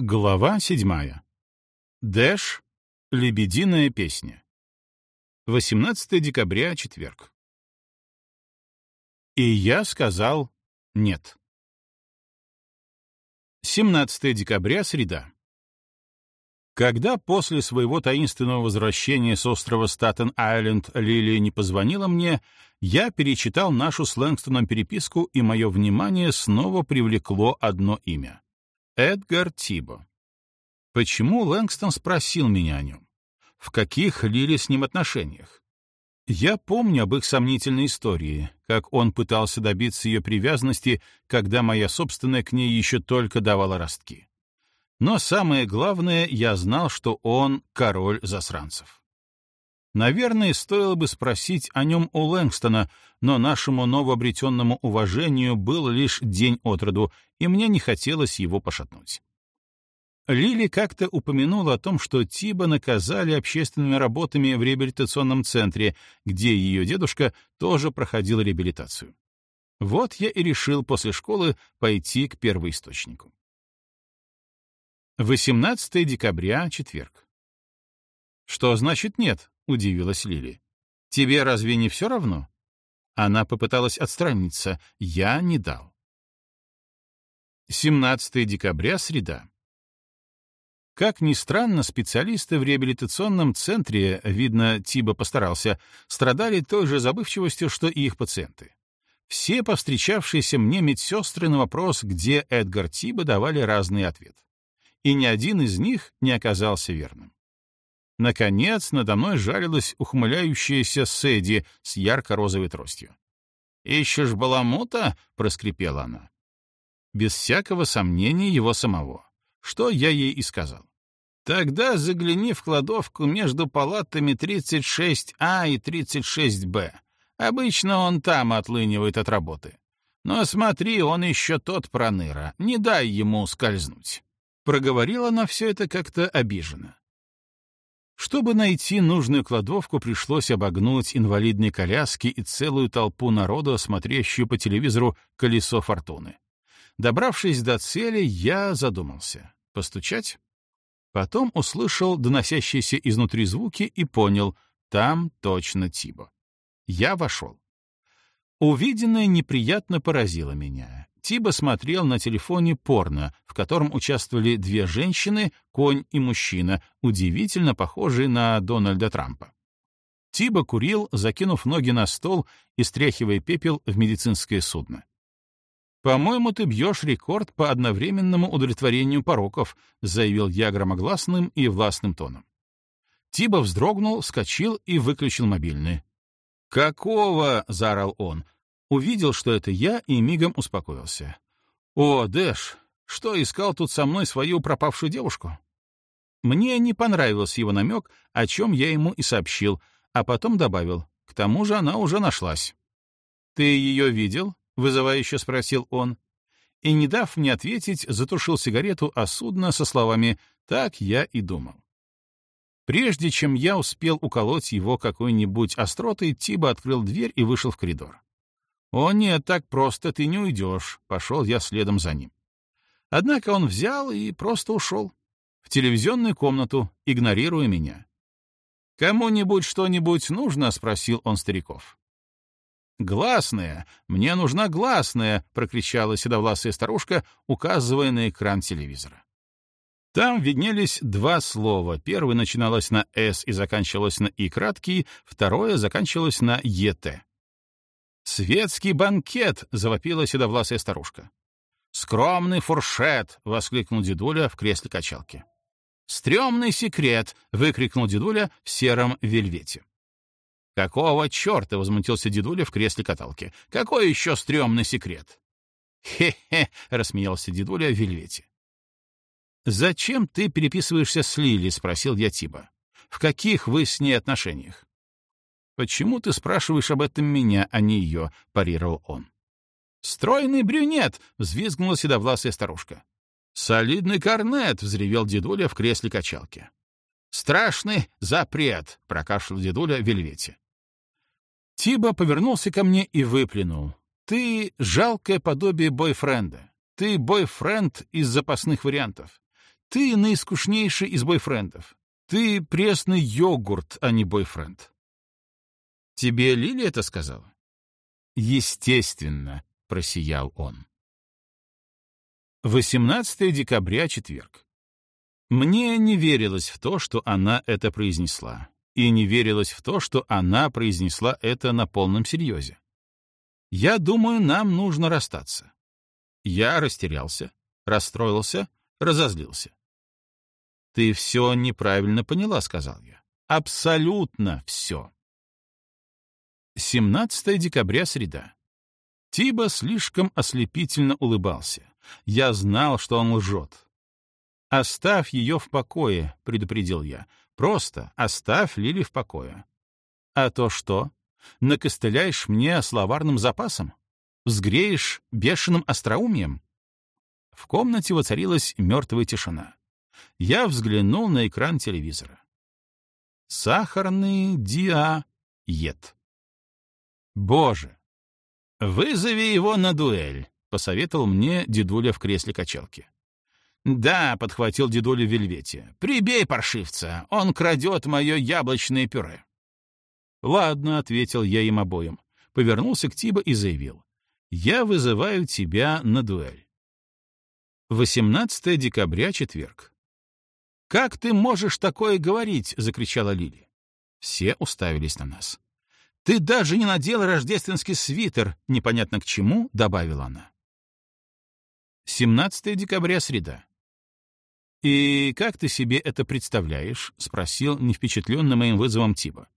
Глава седьмая. Дэш. Лебединая песня. 18 декабря, четверг. И я сказал «нет». 17 декабря, среда. Когда после своего таинственного возвращения с острова Статен-Айленд Лили не позвонила мне, я перечитал нашу с Лэнгстоном переписку, и мое внимание снова привлекло одно имя — Эдгар Тибо. Почему Лэнгстон спросил меня о нем? В каких Лили с ним отношениях? Я помню об их сомнительной истории, как он пытался добиться ее привязанности, когда моя собственная к ней еще только давала ростки. Но самое главное, я знал, что он король засранцев. Наверное, стоило бы спросить о нем у Лэнгстона, но нашему новообретенному уважению был лишь день от роду, и мне не хотелось его пошатнуть. Лили как-то упомянула о том, что Тиба наказали общественными работами в реабилитационном центре, где ее дедушка тоже проходил реабилитацию. Вот я и решил после школы пойти к первоисточнику. 18 декабря, четверг. Что значит нет? — удивилась Лили. «Тебе разве не все равно?» Она попыталась отстраниться. «Я не дал». 17 декабря, среда. Как ни странно, специалисты в реабилитационном центре, видно, Тиба постарался, страдали той же забывчивостью, что и их пациенты. Все повстречавшиеся мне медсестры на вопрос, где Эдгар Тиба, давали разный ответ. И ни один из них не оказался верным. Наконец, надо мной жалилась ухмыляющаяся Сэдди с ярко-розовой тростью. «Ищешь баламута?» — проскрипела она. Без всякого сомнения его самого. Что я ей и сказал. «Тогда загляни в кладовку между палатами 36А и 36Б. Обычно он там отлынивает от работы. Но смотри, он еще тот проныра, не дай ему скользнуть». Проговорила она все это как-то обиженно. Чтобы найти нужную кладовку, пришлось обогнуть инвалидные коляски и целую толпу народа, смотрящую по телевизору «Колесо фортуны». Добравшись до цели, я задумался. Постучать? Потом услышал доносящиеся изнутри звуки и понял — там точно Тибо. Я вошел. Увиденное неприятно поразило меня. Тиба смотрел на телефоне порно, в котором участвовали две женщины, конь и мужчина, удивительно похожие на Дональда Трампа. Тиба курил, закинув ноги на стол и стряхивая пепел в медицинское судно. «По-моему, ты бьешь рекорд по одновременному удовлетворению пороков», заявил я громогласным и властным тоном. Тиба вздрогнул, вскочил и выключил мобильный. «Какого?» — заорал он увидел, что это я, и мигом успокоился. «О, Дэш, что, искал тут со мной свою пропавшую девушку?» Мне не понравился его намек, о чем я ему и сообщил, а потом добавил, к тому же она уже нашлась. «Ты ее видел?» — вызывающе спросил он. И, не дав мне ответить, затушил сигарету о судно со словами «так я и думал». Прежде чем я успел уколоть его какой-нибудь остротой, Тиба открыл дверь и вышел в коридор. «О нет, так просто ты не уйдешь», — пошел я следом за ним. Однако он взял и просто ушел. В телевизионную комнату, игнорируя меня. «Кому-нибудь что-нибудь нужно?» — спросил он стариков. «Гласная! Мне нужна гласная!» — прокричала седовласая старушка, указывая на экран телевизора. Там виднелись два слова. Первое начиналось на «С» и заканчивалось на «И» краткий, второе заканчивалось на «ЕТ». «Светский банкет!» — завопила седовласая старушка. «Скромный фуршет!» — воскликнул дедуля в кресле качалки. «Стремный секрет!» — выкрикнул дедуля в сером вельвете. «Какого черта?» — возмутился дедуля в кресле каталки. «Какой еще стрёмный секрет?» «Хе-хе!» — рассмеялся дедуля в вельвете. «Зачем ты переписываешься с Лили?» — спросил я Тиба. «В каких вы с ней отношениях?» «Почему ты спрашиваешь об этом меня, а не ее?» — парировал он. «Стройный брюнет!» — взвизгнула седовласая старушка. «Солидный корнет!» — взревел дедуля в кресле качалки. «Страшный запрет!» — прокашлял дедуля в вельвете. Тиба повернулся ко мне и выплюнул. «Ты жалкое подобие бойфренда. Ты бойфренд из запасных вариантов. Ты наискушнейший из бойфрендов. Ты пресный йогурт, а не бойфренд. Тебе Лили это сказала? Естественно, просиял он. 18 декабря, четверг. Мне не верилось в то, что она это произнесла, и не верилось в то, что она произнесла это на полном серьезе. Я думаю, нам нужно расстаться. Я растерялся, расстроился, разозлился. «Ты все неправильно поняла», — сказал я. «Абсолютно все». 17 декабря, среда. Тиба слишком ослепительно улыбался. Я знал, что он лжет. «Оставь ее в покое», — предупредил я. «Просто оставь Лили в покое». «А то что? Накостыляешь мне словарным запасом? Взгреешь бешеным остроумием?» В комнате воцарилась мертвая тишина. Я взглянул на экран телевизора. «Сахарный диа...» Боже! Вызови его на дуэль, посоветовал мне дедуля в кресле качалки. Да, подхватил дедуля в вельвете. Прибей паршивца, он крадет мое яблочное пюре. Ладно, ответил я им обоим. Повернулся к Тибо и заявил. Я вызываю тебя на дуэль. 18 декабря, четверг. «Как ты можешь такое говорить?» — закричала Лили. Все уставились на нас. Ты даже не надел рождественский свитер, непонятно к чему, — добавила она. 17 декабря, среда. «И как ты себе это представляешь?» — спросил невпечатлённый моим вызовом Тиба.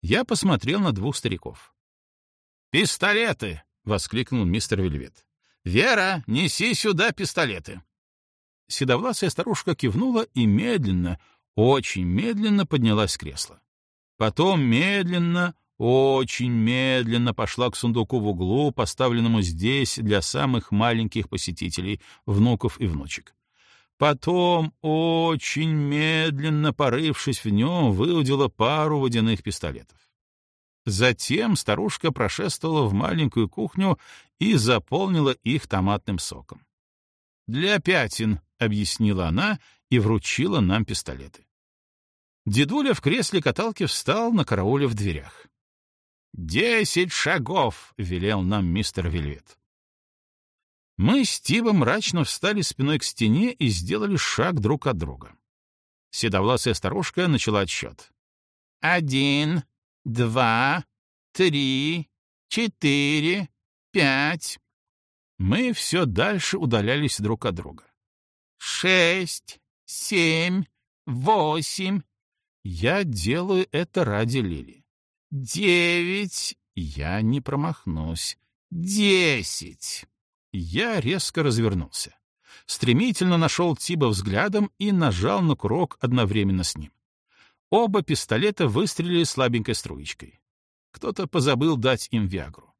Я посмотрел на двух стариков. «Пистолеты!» — воскликнул мистер Вельвет. «Вера, неси сюда пистолеты!» Седовласая старушка кивнула и медленно, очень медленно поднялась с кресла. Потом медленно, очень медленно пошла к сундуку в углу, поставленному здесь для самых маленьких посетителей, внуков и внучек. Потом, очень медленно порывшись в нем, выудила пару водяных пистолетов. Затем старушка прошествовала в маленькую кухню и заполнила их томатным соком. «Для пятен», — объяснила она и вручила нам пистолеты. Дедуля в кресле каталки встал на карауле в дверях. «Десять шагов!» — велел нам мистер Вельвет. Мы с Тибом мрачно встали спиной к стене и сделали шаг друг от друга. Седовласая старушка начала отсчет. «Один, два, три, четыре, пять». Мы все дальше удалялись друг от друга. «Шесть, семь, восемь». Я делаю это ради Лили девять, я не промахнусь, десять. Я резко развернулся. Стремительно нашел Тиба взглядом и нажал на курок одновременно с ним. Оба пистолета выстрелили слабенькой струечкой. Кто-то позабыл дать им Виагру.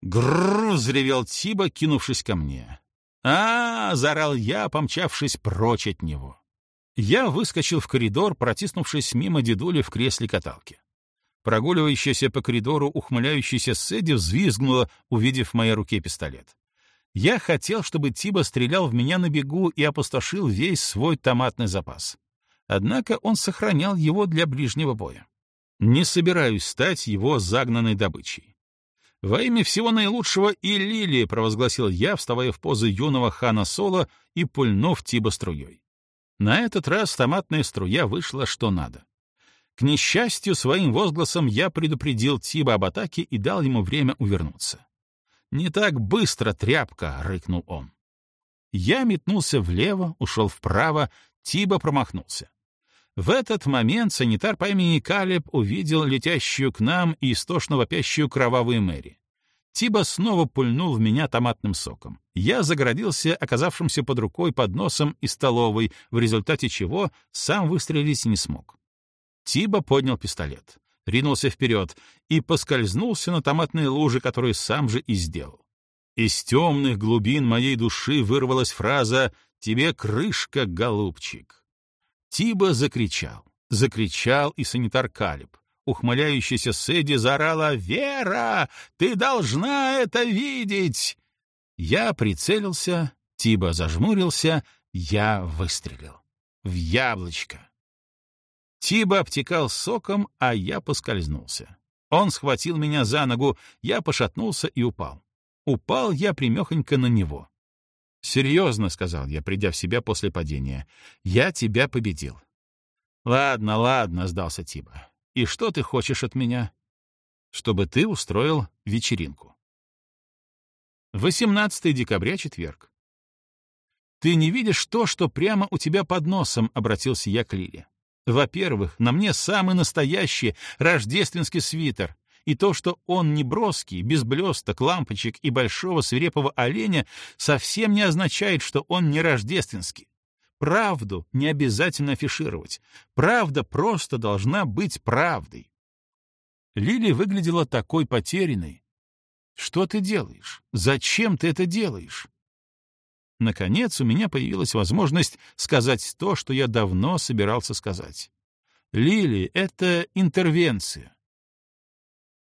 «Грррр!» — взревел Тиба, кинувшись ко мне. а, -а, -а заорал я, помчавшись прочь от него. Я выскочил в коридор, протиснувшись мимо дедули в кресле каталки. Прогуливающаяся по коридору ухмыляющаяся Сэдди взвизгнула, увидев в моей руке пистолет. Я хотел, чтобы Тиба стрелял в меня на бегу и опустошил весь свой томатный запас. Однако он сохранял его для ближнего боя. Не собираюсь стать его загнанной добычей. «Во имя всего наилучшего и Лилии!» — провозгласил я, вставая в позу юного хана Соло и пульнув Тиба струей. На этот раз томатная струя вышла что надо. К несчастью, своим возгласом я предупредил Тиба об атаке и дал ему время увернуться. «Не так быстро, тряпка!» — рыкнул он. Я метнулся влево, ушел вправо, Тиба промахнулся. В этот момент санитар по имени Калеб увидел летящую к нам и истошно вопящую кровавую Мэри. Тиба снова пульнул в меня томатным соком. Я заградился, оказавшимся под рукой подносом и столовой, в результате чего сам выстрелить не смог. Тиба поднял пистолет, ринулся вперед и поскользнулся на томатные лужи, которые сам же и сделал. Из темных глубин моей души вырвалась фраза «Тебе крышка, голубчик». Тиба закричал, закричал и санитар Калиб. Ухмыляющаяся Сэдди заорала «Вера, ты должна это видеть!» Я прицелился, Тиба зажмурился, я выстрелил. В яблочко. Тиба обтекал соком, а я поскользнулся. Он схватил меня за ногу, я пошатнулся и упал. Упал я примехонько на него. «Серьезно», — сказал я, придя в себя после падения, — «я тебя победил». «Ладно, ладно», — сдался Тиба. «И что ты хочешь от меня?» «Чтобы ты устроил вечеринку». 18 декабря, четверг. «Ты не видишь то, что прямо у тебя под носом», — обратился я к Лиле. Во-первых, на мне самый настоящий рождественский свитер, и то, что он не броский, без блесток, лампочек и большого свирепого оленя, совсем не означает, что он не рождественский. Правду не обязательно афишировать. Правда просто должна быть правдой. Лили выглядела такой потерянной. «Что ты делаешь? Зачем ты это делаешь?» Наконец у меня появилась возможность сказать то, что я давно собирался сказать. «Лили, это интервенция».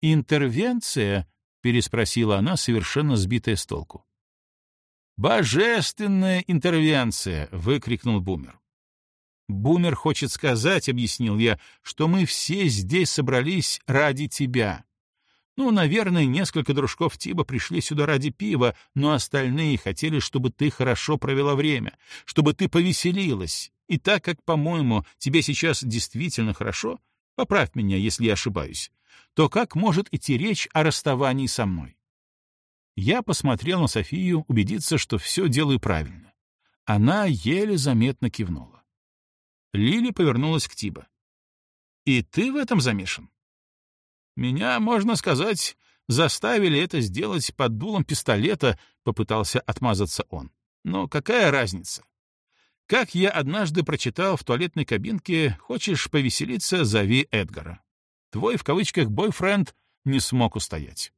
«Интервенция?» — переспросила она, совершенно сбитая с толку. «Божественная интервенция!» — выкрикнул Бумер. «Бумер хочет сказать, — объяснил я, — что мы все здесь собрались ради тебя. Ну, наверное, несколько дружков Тиба пришли сюда ради пива, но остальные хотели, чтобы ты хорошо провела время, чтобы ты повеселилась. И так как, по-моему, тебе сейчас действительно хорошо, поправь меня, если я ошибаюсь, то как может идти речь о расставании со мной? Я посмотрел на Софию, убедиться, что все делаю правильно. Она еле заметно кивнула. Лили повернулась к Тиба. «И ты в этом замешан?» Меня, можно сказать, заставили это сделать под дулом пистолета, попытался отмазаться он. Но какая разница? Как я однажды прочитал в туалетной кабинке, хочешь повеселиться, зови Эдгара. Твой, в кавычках, бойфренд не смог устоять.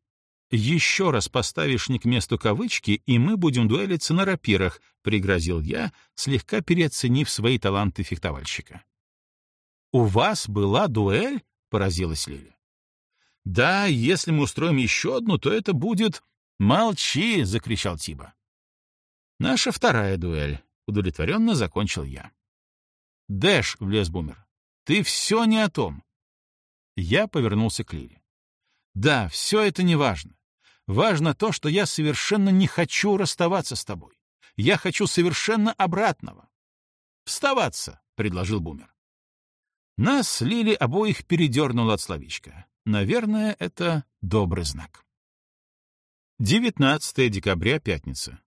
Еще раз поставишь не к месту кавычки, и мы будем дуэлиться на рапирах, пригрозил я, слегка переоценив свои таланты фехтовальщика. У вас была дуэль? поразилась Лиля. Да, если мы устроим еще одну, то это будет... Молчи! — закричал Тиба. Наша вторая дуэль. Удовлетворенно закончил я. Дэш, — влез Бумер, — ты все не о том. Я повернулся к Лиле. Да, все это не важно. Важно то, что я совершенно не хочу расставаться с тобой. Я хочу совершенно обратного. Вставаться, — предложил Бумер. Нас Лили обоих передернуло от словечка. Наверное, это добрый знак. 19 декабря, пятница.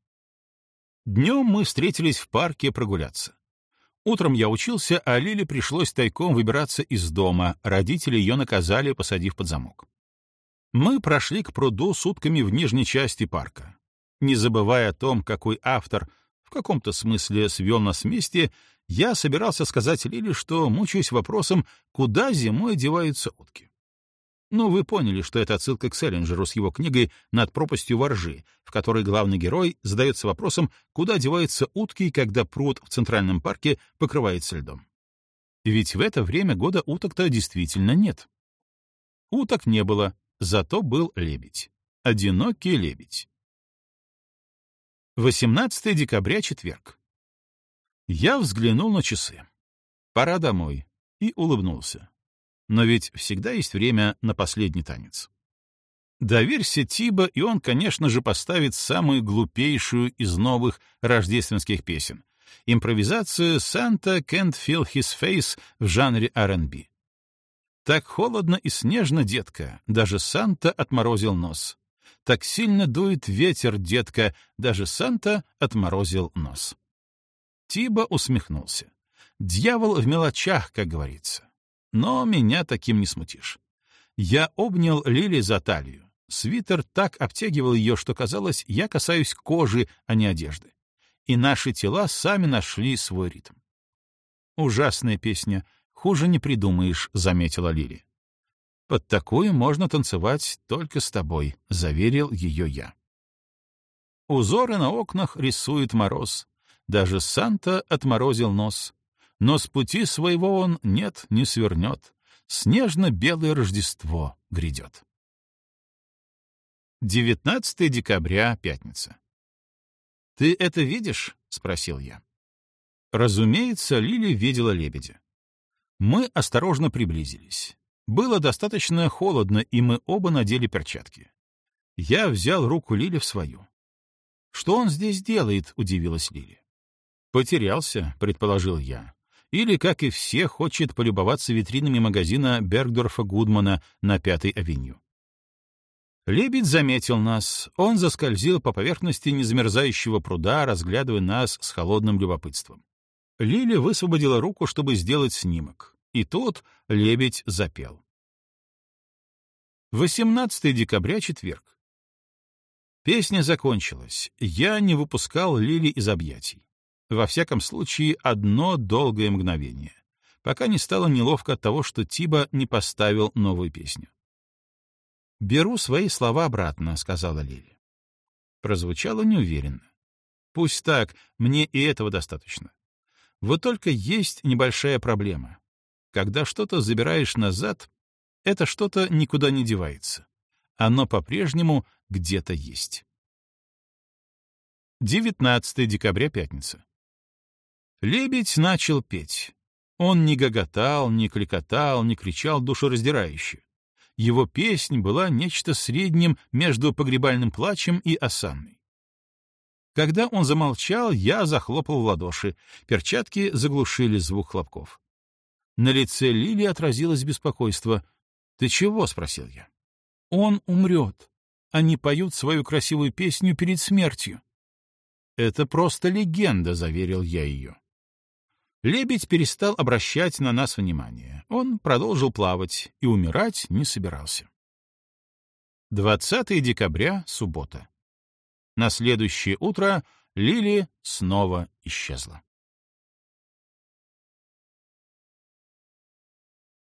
Днем мы встретились в парке прогуляться. Утром я учился, а Лиле пришлось тайком выбираться из дома, родители ее наказали, посадив под замок. Мы прошли к пруду с утками в нижней части парка. Не забывая о том, какой автор в каком-то смысле свел нас вместе, я собирался сказать Лиле, что мучаюсь вопросом, куда зимой деваются утки. Но вы поняли, что это отсылка к Селлинджеру с его книгой «Над пропастью воржи», в которой главный герой задается вопросом, куда деваются утки, когда пруд в Центральном парке покрывается льдом. Ведь в это время года уток-то действительно нет. Уток не было, зато был лебедь. Одинокий лебедь. 18 декабря, четверг. Я взглянул на часы. Пора домой. И улыбнулся. Но ведь всегда есть время на последний танец. Доверься Тиба, и он, конечно же, поставит самую глупейшую из новых рождественских песен — импровизацию «Santa can't feel his face» в жанре R&B. Так холодно и снежно, детка, даже Санта отморозил нос. Так сильно дует ветер, детка, даже Санта отморозил нос. Тиба усмехнулся. Дьявол в мелочах, как говорится. Но меня таким не смутишь. Я обнял Лили за талию. Свитер так обтягивал ее, что казалось, я касаюсь кожи, а не одежды. И наши тела сами нашли свой ритм. «Ужасная песня. Хуже не придумаешь», — заметила Лили. «Под такую можно танцевать только с тобой», — заверил ее я. Узоры на окнах рисует мороз. Даже Санта отморозил нос но с пути своего он нет, не свернет. Снежно-белое Рождество грядет. 19 декабря, пятница. «Ты это видишь?» — спросил я. Разумеется, Лили видела лебедя. Мы осторожно приблизились. Было достаточно холодно, и мы оба надели перчатки. Я взял руку Лили в свою. «Что он здесь делает?» — удивилась Лили. «Потерялся», — предположил я или, как и все, хочет полюбоваться витринами магазина Бергдорфа Гудмана на Пятой авеню. Лебедь заметил нас. Он заскользил по поверхности незамерзающего пруда, разглядывая нас с холодным любопытством. Лили высвободила руку, чтобы сделать снимок. И тут лебедь запел. 18 декабря, четверг. Песня закончилась. Я не выпускал Лили из объятий. Во всяком случае, одно долгое мгновение, пока не стало неловко от того, что Тиба не поставил новую песню. «Беру свои слова обратно», — сказала Лили. Прозвучало неуверенно. «Пусть так, мне и этого достаточно. Вот только есть небольшая проблема. Когда что-то забираешь назад, это что-то никуда не девается. Оно по-прежнему где-то есть». 19 декабря, пятница. Лебедь начал петь. Он не гоготал, не кликотал, не кричал душераздирающе. Его песнь была нечто средним между погребальным плачем и осанной. Когда он замолчал, я захлопал в ладоши. Перчатки заглушили звук хлопков. На лице Лили отразилось беспокойство. «Ты чего?» — спросил я. «Он умрет. Они поют свою красивую песню перед смертью». «Это просто легенда», — заверил я ее. Лебедь перестал обращать на нас внимание. Он продолжил плавать и умирать не собирался. 20 декабря, суббота. На следующее утро Лили снова исчезла.